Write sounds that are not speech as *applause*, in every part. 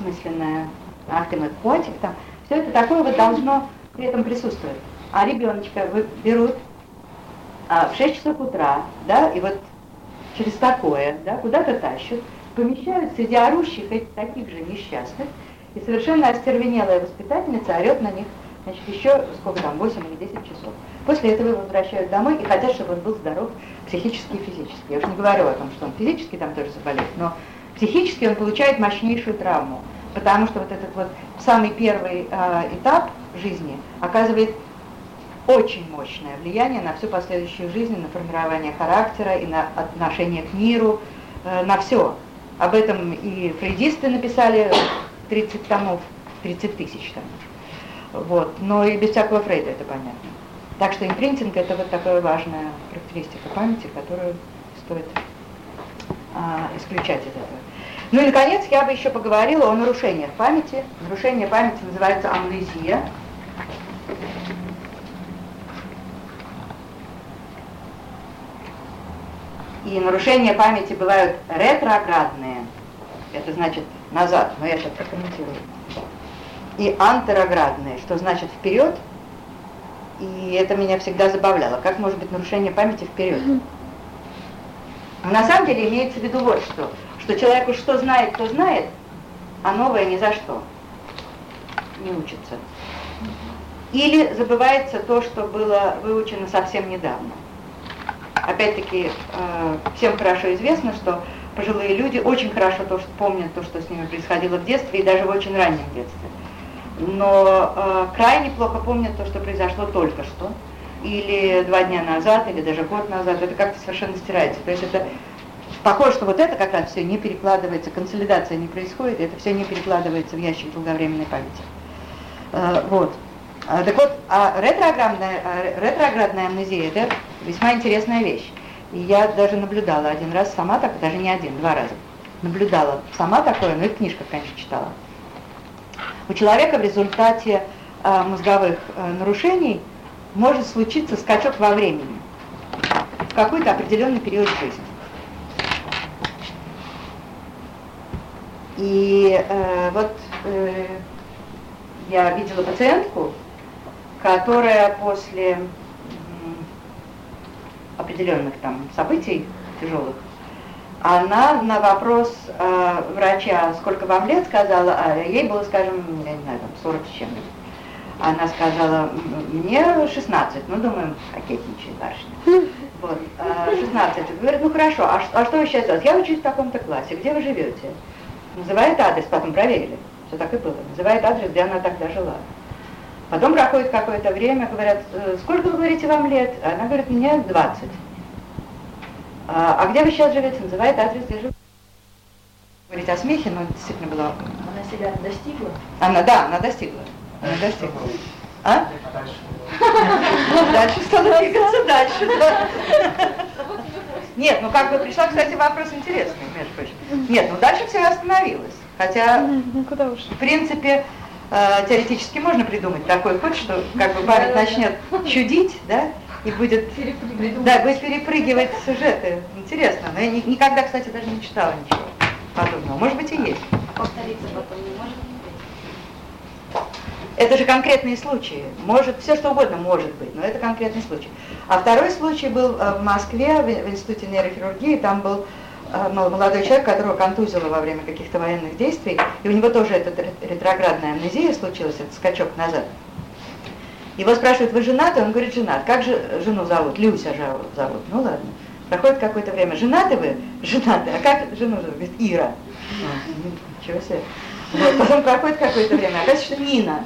бессмысленное «ах ты мой котик», там, все это такое вот должно при этом присутствовать. А ребеночка берут а, в 6 часов утра, да, и вот через такое, да, куда-то тащат, помещают среди орущих таких же несчастных, и совершенно остервенелая воспитательница орет на них, значит, еще сколько там, 8 или 10 часов. После этого его возвращают домой и хотят, чтобы он был здоров психически и физически. Я уж не говорю о том, что он физически там тоже заболеет, но психически он получает мощнейшую травму, потому что вот этот вот самый первый э, этап жизни оказывает очень мощное влияние на всю последующую жизнь, на формирование характера и на отношение к миру, э, на все. Об этом и фрейдисты написали 30 томов, 30 тысяч томов. Вот. Но и без всякого Фрейда это понятно. Так что импринтинг это вот такая важная характеристика памяти, которую стоит а, исключать из этого. Ну и, наконец, я бы еще поговорила о нарушениях памяти. Нарушение памяти называется амнезия. И нарушения памяти бывают ретроградные, это значит назад, но я сейчас прокомментирую. И антероградные, что значит вперед, и это меня всегда забавляло. Как может быть нарушение памяти вперед? На самом деле имеется в виду вот что, что человек уж что знает, то знает, а новое ни за что не учится. Или забывается то, что было выучено совсем недавно. Опять-таки, э, всем хорошо известно, что пожилые люди очень хорошо то, что помнят то, что с ними происходило в детстве и даже в очень раннем детстве. Но э, крайне плохо помнят то, что произошло только что, или два дня назад, или даже год назад. Это как-то совершенно стирается. То есть это похоже, что вот это как раз все не перекладывается, консолидация не происходит, это все не перекладывается в ящик долговременной памяти. Э, вот. А, так вот, а ретроградная, а, ретроградная амнезия – это весьма интересная вещь. И я даже наблюдала один раз сама так, даже не один, два раза. Наблюдала сама такое, ну и в книжках, конечно, читала. У человека в результате э, мозговых э, нарушений может случиться скачок во времени в какой-то определенный период жизни. И э, вот э, я видела пациентку, которая после определенных там событий тяжелых, она на вопрос э, врача, сколько вам лет, сказала, а ей было, скажем, я не знаю, там 40 с чем-то. Она сказала, мне 16, ну, думаем, кокетничает барышня. Вот, э, 16. Говорит, ну хорошо, а, а что вы сейчас делаете? Я учусь в таком-то классе, где вы живете? Называет адрес, потом проверили, все так и было. Называет адрес, где она тогда жила. Потом проходит какое-то время, говорят, «Э, сколько вы говорите вам лет? Она говорит, мне 20. А, а где вы сейчас живете? Называет адрес, где живу. Говорить о смехе, но действительно было... Она себя достигла? Она, да, она достигла. Она достигла. А? Дальше *laughs* стало двигаться дальше, да. Нет, ну как бы пришла, кстати, вопрос интересный, между прочим. Нет, ну дальше все остановилось. Хотя, ну, в принципе, э, теоретически можно придумать такой ход, что как бы память начнет чудить, да, и будет, да, будет перепрыгивать сюжеты. Интересно. Но я ни, никогда, кстати, даже не читала ничего подобного. Может быть и есть. Повториться потом не может это же конкретные случаи. Может, все что угодно может быть, но это конкретный случай. А второй случай был э, в Москве, в Институте нейрохирургии, там был Э, молодой человек, которого контузило во время каких-то военных действий, и у него тоже эта ретроградная амнезия случилась, этот скачок назад. Его спрашивают, вы женаты? Он говорит, женат. Как же жену зовут? Люся зовут. Ну ладно. Проходит какое-то время. Женаты вы? Женаты. А как жену зовут? Говорит, Ира. Ничего себе. Вот, потом проходит какое-то время, оказывается, что Нина.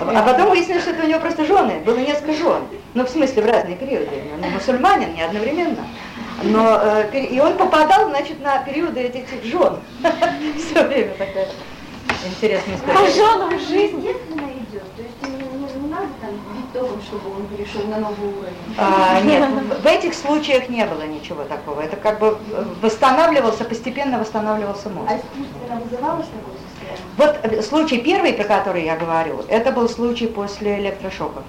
А потом выяснилось, что это у него просто жены, было несколько жен. Ну, в смысле, в разные периоды. Он мусульманин, не одновременно. Но, э, и он попадал, значит, на периоды этих жен. *laughs* Все время такая интересная история. А женам жизнь естественно идет? То есть не, не током, чтобы он перешел на новый уровень? А, нет, в этих случаях не было ничего такого. Это как бы восстанавливался, постепенно восстанавливался мозг. А искусственно вызывалось такое состояние? Вот э, случай первый, про который я говорю, это был случай после электрошоков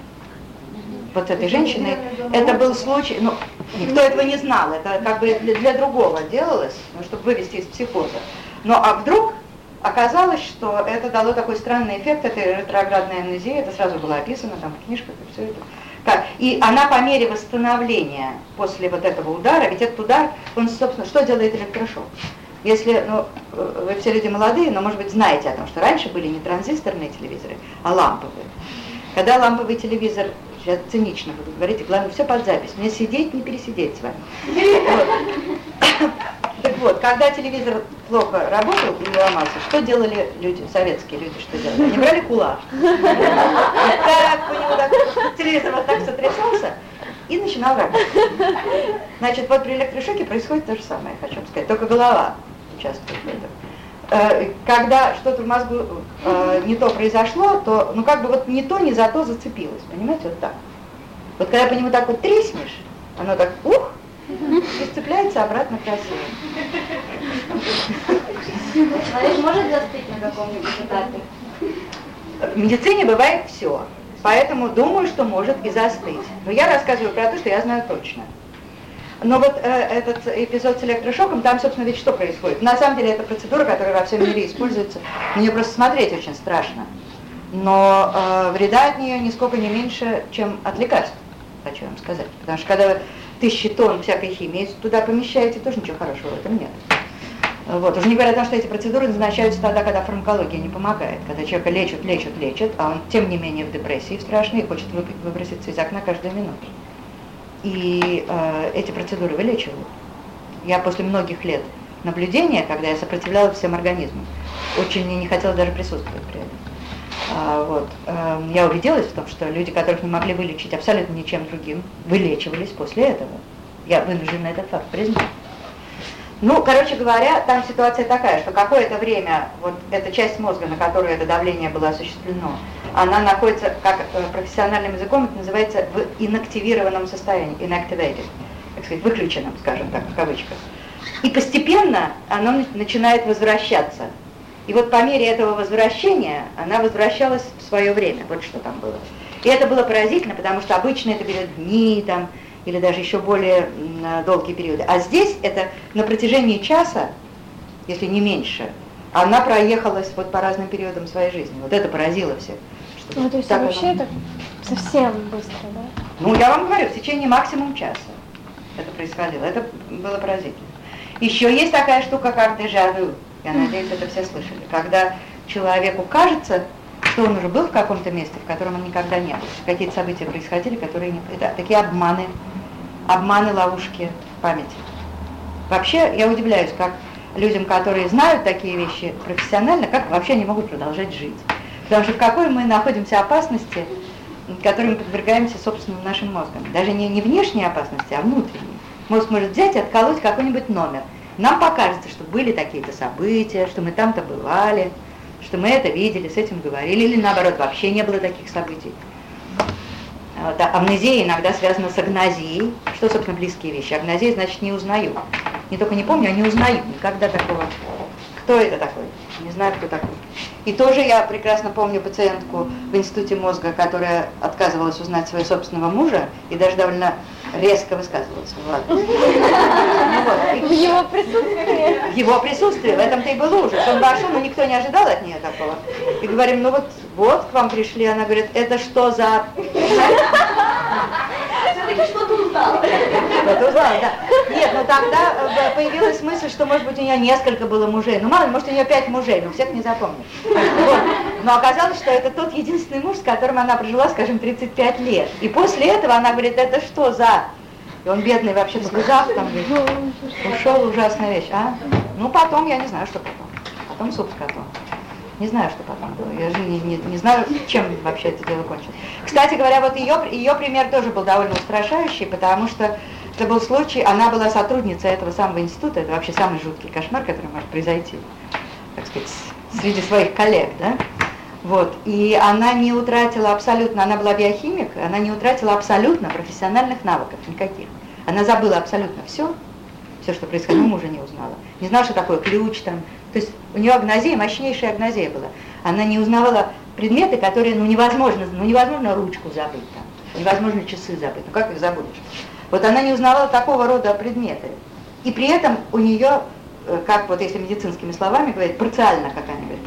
вот этой женщины, это был случай, ну, никто этого не знал, это как бы для, для другого делалось, ну, чтобы вывести из психоза. Но а вдруг оказалось, что это дало такой странный эффект, это ретроградная амнезия, это сразу было описано там в книжках и все это. Как? И она по мере восстановления после вот этого удара, ведь этот удар, он, собственно, что делает электрошок? Если, ну, вы все люди молодые, но, может быть, знаете о том, что раньше были не транзисторные телевизоры, а ламповые. Когда ламповый телевизор, сейчас цинично буду говорить, главное, все под запись, мне сидеть, не пересидеть с вами. Так *laughs* вот, когда телевизор плохо работал или ломался, что делали люди, советские люди, что делали? Они брали кулак. Так, у него так, телевизор вот так сотрясался, и начинал работать. Значит, вот при электрошоке происходит то же самое, хочу сказать, только голова участвует в этом. Э, когда что-то в мозгу э, не то произошло, то, ну как бы вот не то, не за то зацепилось, понимаете, вот так. Вот когда по нему так вот треснешь, оно так, ух, и сцепляется обратно красиво. Человек может застыть на каком-нибудь этапе? В медицине бывает все, поэтому думаю, что может и застыть. Но я рассказываю про то, что я знаю точно. Но вот э, этот эпизод с электрошоком, там, собственно, ведь что происходит? На самом деле это процедура, которая во всем мире используется. Нее просто смотреть очень страшно. Но э, вреда от нее нисколько не меньше, чем от лекарств, хочу вам сказать. Потому что когда вы тысячи тонн всякой химии туда помещаете, тоже ничего хорошего в этом нет. Вот. Уже не говоря о том, что эти процедуры назначаются тогда, когда фармакология не помогает, когда человека лечат, лечат, лечат, а он тем не менее в депрессии страшной и хочет выброситься из окна каждую минуту и э, эти процедуры вылечивают. Я после многих лет наблюдения, когда я сопротивлялась всем организмам, очень не хотела даже присутствовать при этом. А, вот, э, я убедилась в том, что люди, которых не могли вылечить абсолютно ничем другим, вылечивались после этого. Я вынуждена этот факт признать. Ну, короче говоря, там ситуация такая, что какое-то время вот эта часть мозга, на которую это давление было осуществлено, она находится, как э, профессиональным языком это называется, в инактивированном состоянии, inactivated, так сказать, выключенном, скажем так, в кавычках. И постепенно оно начинает возвращаться. И вот по мере этого возвращения она возвращалась в свое время, вот что там было. И это было поразительно, потому что обычно это берет дни, там, или даже еще более долгие периоды. А здесь это на протяжении часа, если не меньше, она проехалась вот по разным периодам своей жизни. Вот это поразило всех. Ну, то есть так вообще она... так совсем быстро, да? Ну, я вам говорю, в течение максимум часа это происходило. Это было поразительно. Еще есть такая штука, как дежавю. Я надеюсь, это все слышали. Когда человеку кажется, что он уже был в каком-то месте, в котором он никогда не был. Какие-то события происходили, которые не... Это такие обманы, обманы, ловушки памяти. Вообще, я удивляюсь, как людям, которые знают такие вещи профессионально, как вообще они могут продолжать жить. Потому что в какой мы находимся опасности, которой мы подвергаемся собственным нашим мозгом. Даже не, не внешней опасности, а внутренней. Мозг может взять и отколоть какой-нибудь номер. Нам покажется, что были такие-то события, что мы там-то бывали, что мы это видели, с этим говорили, или наоборот, вообще не было таких событий. А амнезия иногда связана с агнозией. Что, собственно, близкие вещи? Агнозия значит не узнаю. Не только не помню, а не узнаю. Никогда такого. Кто это такой? Не знаю, кто такой. И тоже я прекрасно помню пациентку в институте мозга, которая отказывалась узнать своего собственного мужа и даже довольно резко высказывалась. Вот. *laughs* Ну, вот. В его присутствии? В его присутствии, в этом-то и был ужас. Он вошел, но никто не ожидал от нее такого. И говорим, ну вот, вот к вам пришли. Она говорит, это что за... Все-таки что-то узнала. Что-то узнала, да. Нет, ну тогда э, появилась мысль, что, может быть, у нее несколько было мужей. Ну, мало ли, может, у нее пять мужей, но всех не запомнишь. Вот. Но оказалось, что это тот единственный муж, с которым она прожила, скажем, 35 лет. И после этого она говорит, это что за... И он бедный вообще в слезах там говорит, ушел ужасная вещь, а? Ну, потом, я не знаю, что потом. Потом суп с котом. Не знаю, что потом было. Я же не, не, не знаю, чем вообще это дело кончилось. Кстати говоря, вот ее, ее пример тоже был довольно устрашающий, потому что это был случай, она была сотрудницей этого самого института, это вообще самый жуткий кошмар, который может произойти, так сказать, среди своих коллег, да? Вот, и она не утратила абсолютно, она была биохимик, она не утратила абсолютно профессиональных навыков никаких. Она забыла абсолютно все, все, что происходило, мужа не узнала. Не знала, что такое ключ там, то есть у нее агнозия, мощнейшая агнозия была. Она не узнавала предметы, которые, ну, невозможно, ну, невозможно ручку забыть там, невозможно часы забыть, ну, как их забудешь? Вот она не узнавала такого рода предметы. И при этом у нее э, как вот если медицинскими словами говорить, парциально, как они говорят,